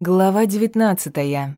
Глава девятнадцатая.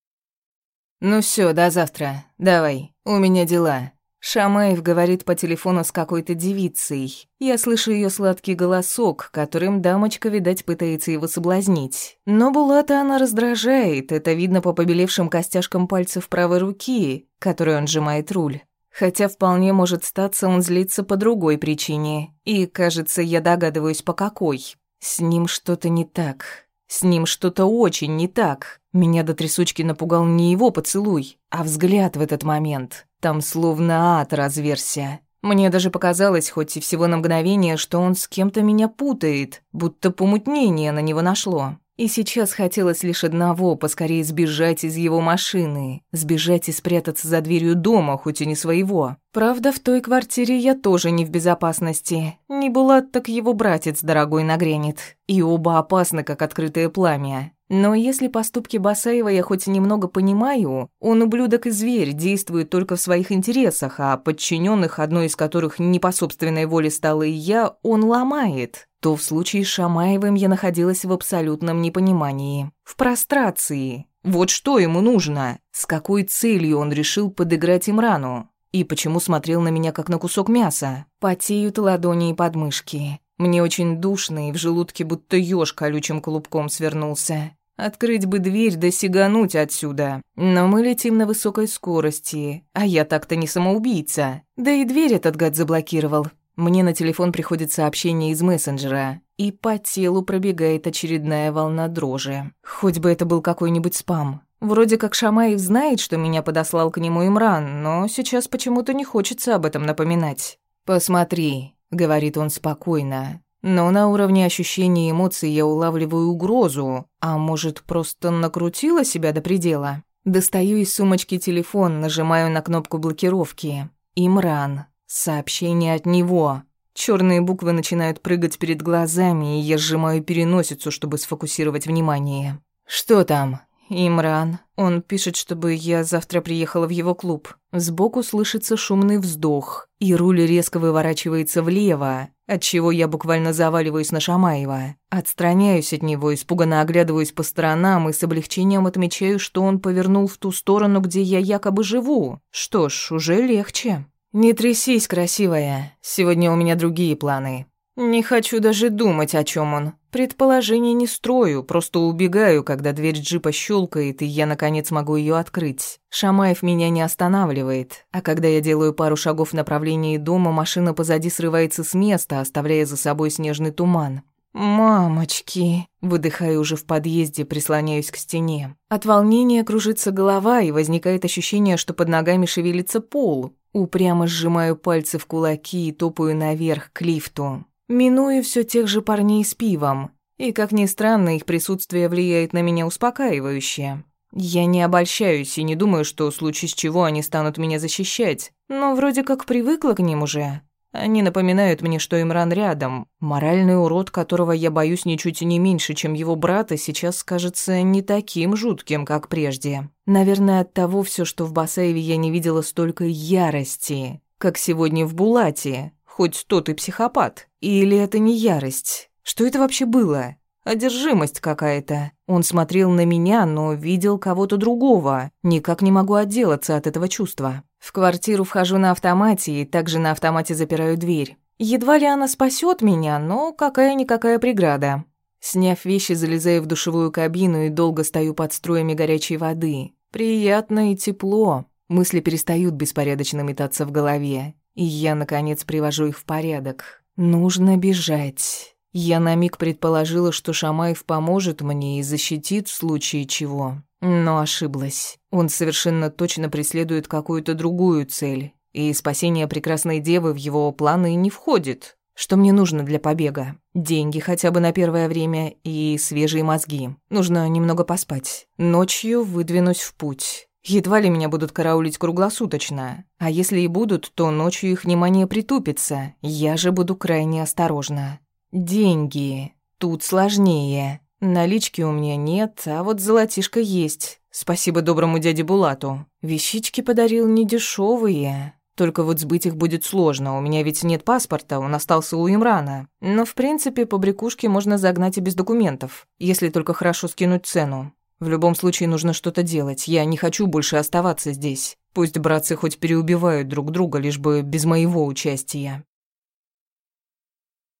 «Ну все, до завтра. Давай, у меня дела». Шамаев говорит по телефону с какой-то девицей. Я слышу ее сладкий голосок, которым дамочка, видать, пытается его соблазнить. Но Булата она раздражает, это видно по побелевшим костяшкам пальцев правой руки, которой он сжимает руль. Хотя вполне может статься, он злится по другой причине. И, кажется, я догадываюсь, по какой. С ним что-то не так. С ним что-то очень не так. Меня до трясучки напугал не его поцелуй, а взгляд в этот момент. Там словно ад разверся. Мне даже показалось, хоть и всего на мгновение, что он с кем-то меня путает, будто помутнение на него нашло. И сейчас хотелось лишь одного — поскорее сбежать из его машины, сбежать и спрятаться за дверью дома, хоть и не своего. Правда, в той квартире я тоже не в безопасности. Не Булат, так его братец дорогой нагрянет. И оба опасны, как открытое пламя. Но если поступки Басаева я хоть немного понимаю, он ублюдок и зверь, действует только в своих интересах, а подчиненных, одной из которых не по собственной воле стала и я, он ломает то в случае с Шамаевым я находилась в абсолютном непонимании, в прострации. Вот что ему нужно? С какой целью он решил подыграть Имрану? И почему смотрел на меня как на кусок мяса? Потеют ладони и подмышки. Мне очень душно, и в желудке будто ёж колючим клубком свернулся. Открыть бы дверь да сигануть отсюда. Но мы летим на высокой скорости, а я так-то не самоубийца. Да и дверь этот гад заблокировал. Мне на телефон приходит сообщение из мессенджера, и по телу пробегает очередная волна дрожи. Хоть бы это был какой-нибудь спам. Вроде как Шамаев знает, что меня подослал к нему Имран, но сейчас почему-то не хочется об этом напоминать. «Посмотри», — говорит он спокойно, но на уровне ощущений и эмоций я улавливаю угрозу, а может, просто накрутила себя до предела. Достаю из сумочки телефон, нажимаю на кнопку блокировки. Имран. Сообщение от него. Черные буквы начинают прыгать перед глазами, и я сжимаю переносицу, чтобы сфокусировать внимание. Что там? Имран. Он пишет, чтобы я завтра приехала в его клуб. Сбоку слышится шумный вздох, и руль резко выворачивается влево, отчего я буквально заваливаюсь на Шамаева. Отстраняюсь от него, испуганно оглядываюсь по сторонам и с облегчением отмечаю, что он повернул в ту сторону, где я якобы живу. Что ж, уже легче. «Не трясись, красивая. Сегодня у меня другие планы. Не хочу даже думать, о чем он. Предположений не строю, просто убегаю, когда дверь джипа щелкает, и я, наконец, могу ее открыть. Шамаев меня не останавливает, а когда я делаю пару шагов в направлении дома, машина позади срывается с места, оставляя за собой снежный туман. «Мамочки!» Выдыхаю уже в подъезде, прислоняюсь к стене. От волнения кружится голова, и возникает ощущение, что под ногами шевелится пол. Упрямо сжимаю пальцы в кулаки и топаю наверх к лифту. Миную все тех же парней с пивом. И, как ни странно, их присутствие влияет на меня успокаивающе. Я не обольщаюсь и не думаю, что в случае с чего они станут меня защищать. Но вроде как привыкла к ним уже. Они напоминают мне, что Имран рядом. Моральный урод, которого я боюсь ничуть не меньше, чем его брата, сейчас кажется не таким жутким, как прежде. Наверное, от того все, что в Басаеве я не видела столько ярости, как сегодня в Булате. Хоть тот и психопат. Или это не ярость? Что это вообще было? Одержимость какая-то. Он смотрел на меня, но видел кого-то другого. Никак не могу отделаться от этого чувства. В квартиру вхожу на автомате и также на автомате запираю дверь. Едва ли она спасет меня, но какая-никакая преграда. Сняв вещи, залезаю в душевую кабину и долго стою под струями горячей воды. Приятно и тепло. Мысли перестают беспорядочно метаться в голове. И я, наконец, привожу их в порядок. Нужно бежать. Я на миг предположила, что Шамаев поможет мне и защитит в случае чего. Но ошиблась. Он совершенно точно преследует какую-то другую цель. И спасение прекрасной девы в его планы не входит. Что мне нужно для побега? Деньги хотя бы на первое время и свежие мозги. Нужно немного поспать. Ночью выдвинусь в путь. Едва ли меня будут караулить круглосуточно. А если и будут, то ночью их внимание притупится. Я же буду крайне осторожна. Деньги. Тут сложнее. Налички у меня нет, а вот золотишко есть. Спасибо доброму дяде Булату. Вещички подарил недешевые. Только вот сбыть их будет сложно, у меня ведь нет паспорта, он остался у Имрана. Но в принципе по брякушке можно загнать и без документов, если только хорошо скинуть цену. В любом случае нужно что-то делать. Я не хочу больше оставаться здесь. Пусть братцы хоть переубивают друг друга, лишь бы без моего участия.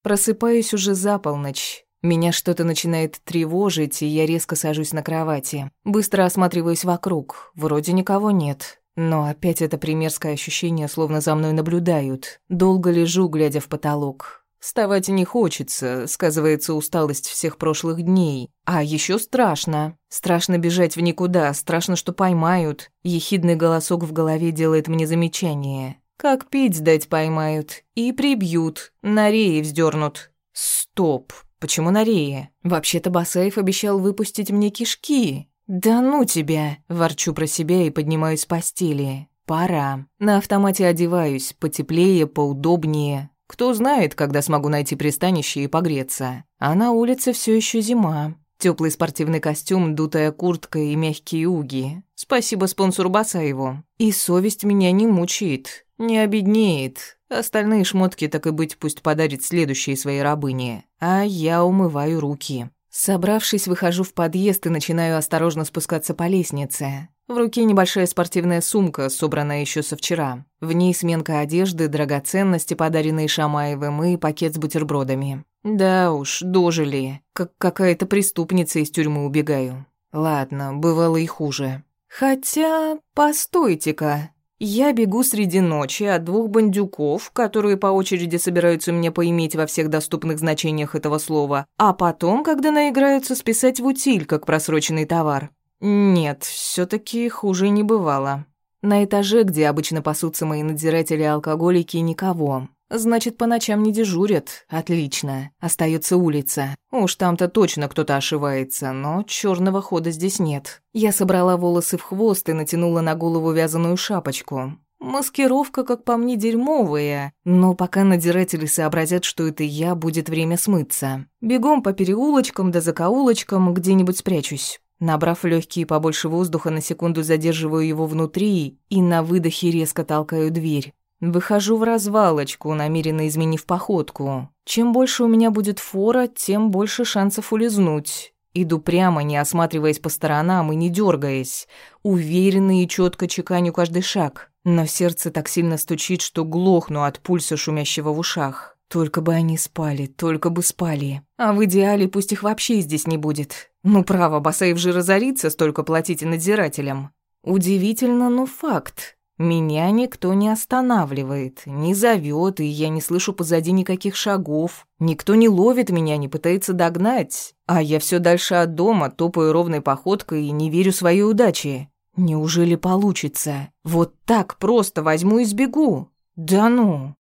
Просыпаюсь уже за полночь. Меня что-то начинает тревожить, и я резко сажусь на кровати. Быстро осматриваюсь вокруг. Вроде никого нет. Но опять это примерское ощущение, словно за мной наблюдают. Долго лежу, глядя в потолок. Вставать не хочется, сказывается усталость всех прошлых дней. А еще страшно. Страшно бежать в никуда, страшно, что поймают. Ехидный голосок в голове делает мне замечание. Как пить дать поймают. И прибьют. На рее вздернут. Стоп. Почему на рее? Вообще-то Басаев обещал выпустить мне кишки. Да ну тебя. Ворчу про себя и поднимаюсь с постели. Пора. На автомате одеваюсь, потеплее, поудобнее. Кто знает, когда смогу найти пристанище и погреться. А на улице все еще зима. Теплый спортивный костюм, дутая куртка и мягкие уги. Спасибо спонсору Басаеву. И совесть меня не мучает, не обеднеет. Остальные шмотки, так и быть, пусть подарит следующей своей рабыне. А я умываю руки. Собравшись, выхожу в подъезд и начинаю осторожно спускаться по лестнице. В руке небольшая спортивная сумка, собранная еще со вчера. В ней сменка одежды, драгоценности, подаренные Шамаевым, и пакет с бутербродами. Да уж, дожили. Как какая-то преступница из тюрьмы убегаю. Ладно, бывало и хуже. Хотя, постойте-ка. Я бегу среди ночи от двух бандюков, которые по очереди собираются мне поиметь во всех доступных значениях этого слова, а потом, когда наиграются, списать в утиль, как просроченный товар. Нет, все таки хуже не бывало. На этаже, где обычно пасутся мои надзиратели-алкоголики, никого. Значит, по ночам не дежурят. Отлично. Остается улица. Уж там-то точно кто-то ошивается, но черного хода здесь нет. Я собрала волосы в хвост и натянула на голову вязаную шапочку. Маскировка, как по мне, дерьмовая, но пока надзиратели сообразят, что это я, будет время смыться. Бегом по переулочкам да закоулочкам где-нибудь спрячусь. Набрав легкие побольше воздуха, на секунду задерживаю его внутри и на выдохе резко толкаю дверь. Выхожу в развалочку, намеренно изменив походку. Чем больше у меня будет фора, тем больше шансов улизнуть. Иду прямо, не осматриваясь по сторонам и не дергаясь, уверенно и четко чеканю каждый шаг. Но сердце так сильно стучит, что глохну от пульса, шумящего в ушах. Только бы они спали, только бы спали. А в идеале пусть их вообще здесь не будет. Ну, право, Басаев же разорится столько платить надзирателям. Удивительно, но факт. Меня никто не останавливает, не зовет, и я не слышу позади никаких шагов. Никто не ловит меня, не пытается догнать. А я все дальше от дома, топаю ровной походкой и не верю своей удаче. Неужели получится? Вот так просто возьму и сбегу? Да ну!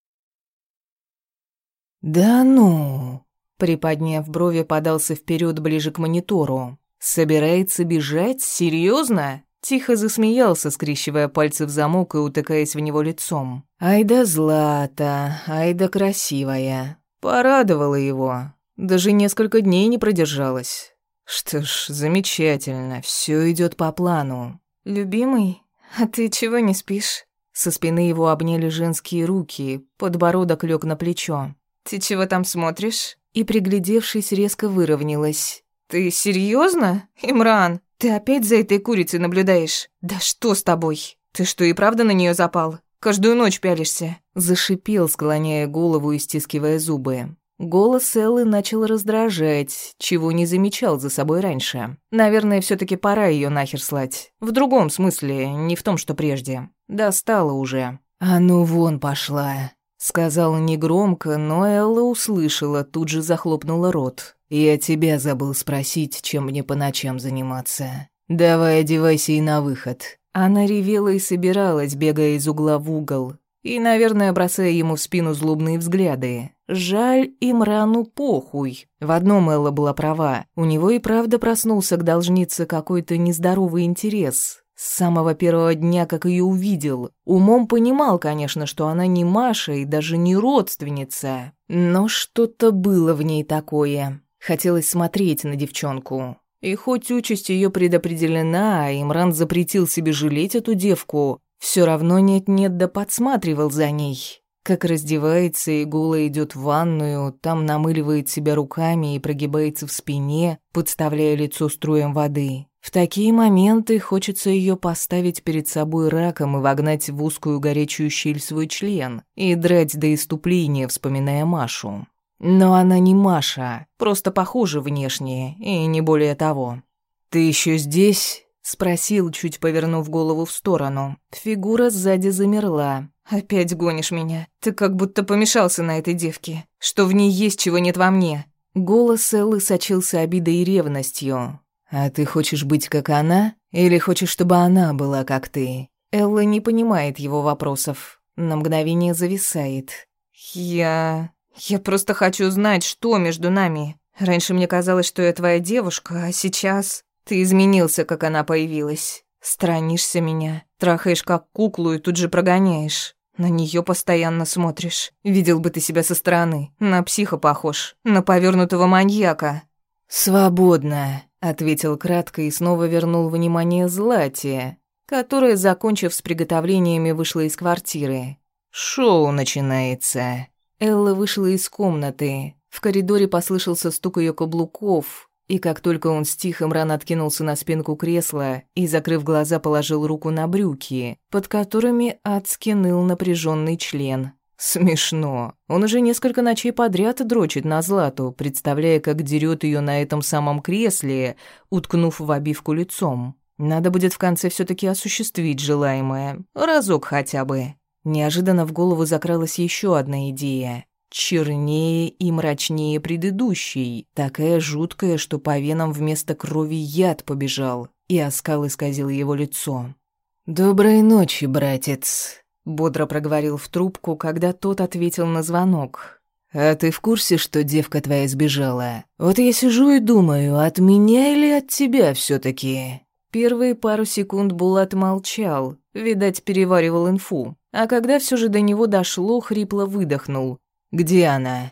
«Да ну!» Приподняв брови, подался вперед ближе к монитору. «Собирается бежать? Серьезно?» Тихо засмеялся, скрещивая пальцы в замок и утыкаясь в него лицом. «Ай да злата, ай да красивая!» Порадовала его. Даже несколько дней не продержалась. Что ж, замечательно, все идет по плану. «Любимый, а ты чего не спишь?» Со спины его обняли женские руки, подбородок лег на плечо. «Ты чего там смотришь?» И, приглядевшись, резко выровнялась. «Ты серьезно, Имран? Ты опять за этой курицей наблюдаешь? Да что с тобой? Ты что, и правда на нее запал? Каждую ночь пялишься?» Зашипел, склоняя голову и стискивая зубы. Голос Эллы начал раздражать, чего не замечал за собой раньше. Наверное, все таки пора ее нахер слать. В другом смысле, не в том, что прежде. Достала уже. «А ну вон пошла!» Сказал негромко, но Элла услышала, тут же захлопнула рот. «Я тебя забыл спросить, чем мне по ночам заниматься. Давай одевайся и на выход». Она ревела и собиралась, бегая из угла в угол. И, наверное, бросая ему в спину злобные взгляды. Жаль, Имрану похуй. В одном Элла была права. У него и правда проснулся к должнице какой-то нездоровый интерес. С самого первого дня, как ее увидел, умом понимал, конечно, что она не Маша и даже не родственница. Но что-то было в ней такое. Хотелось смотреть на девчонку. И хоть участь ее предопределена, а Имран запретил себе жалеть эту девку, все равно нет-нет да подсматривал за ней. Как раздевается и голо идет в ванную, там намыливает себя руками и прогибается в спине, подставляя лицо струям воды. В такие моменты хочется ее поставить перед собой раком и вогнать в узкую горячую щель свой член и драть до иступления, вспоминая Машу. Но она не Маша, просто похожа внешне, и не более того. «Ты еще здесь?» — спросил, чуть повернув голову в сторону. Фигура сзади замерла. «Опять гонишь меня. Ты как будто помешался на этой девке. Что в ней есть, чего нет во мне». Голос Эллы сочился обидой и ревностью. «А ты хочешь быть как она? Или хочешь, чтобы она была как ты?» Элла не понимает его вопросов. На мгновение зависает. «Я... я просто хочу знать, что между нами. Раньше мне казалось, что я твоя девушка, а сейчас... Ты изменился, как она появилась. Странишься меня, трахаешь как куклу и тут же прогоняешь. На нее постоянно смотришь. Видел бы ты себя со стороны. На психа похож, на повернутого маньяка». «Свободно», — ответил кратко и снова вернул внимание Злате, которая, закончив с приготовлениями, вышла из квартиры. «Шоу начинается». Элла вышла из комнаты. В коридоре послышался стук ее каблуков, и как только он стих, Имран откинулся на спинку кресла и, закрыв глаза, положил руку на брюки, под которыми адски ныл напряженный член. Смешно. Он уже несколько ночей подряд дрочит на Злату, представляя, как дерет ее на этом самом кресле, уткнув в обивку лицом. Надо будет в конце все таки осуществить желаемое. Разок хотя бы. Неожиданно в голову закралась еще одна идея чернее и мрачнее предыдущей, такая жуткая, что по венам вместо крови яд побежал, и оскал исказил его лицо. «Доброй ночи, братец», — бодро проговорил в трубку, когда тот ответил на звонок. «А ты в курсе, что девка твоя сбежала? Вот я сижу и думаю, от меня или от тебя все таки Первые пару секунд Булат молчал, видать, переваривал инфу. А когда все же до него дошло, хрипло выдохнул. «Где она?»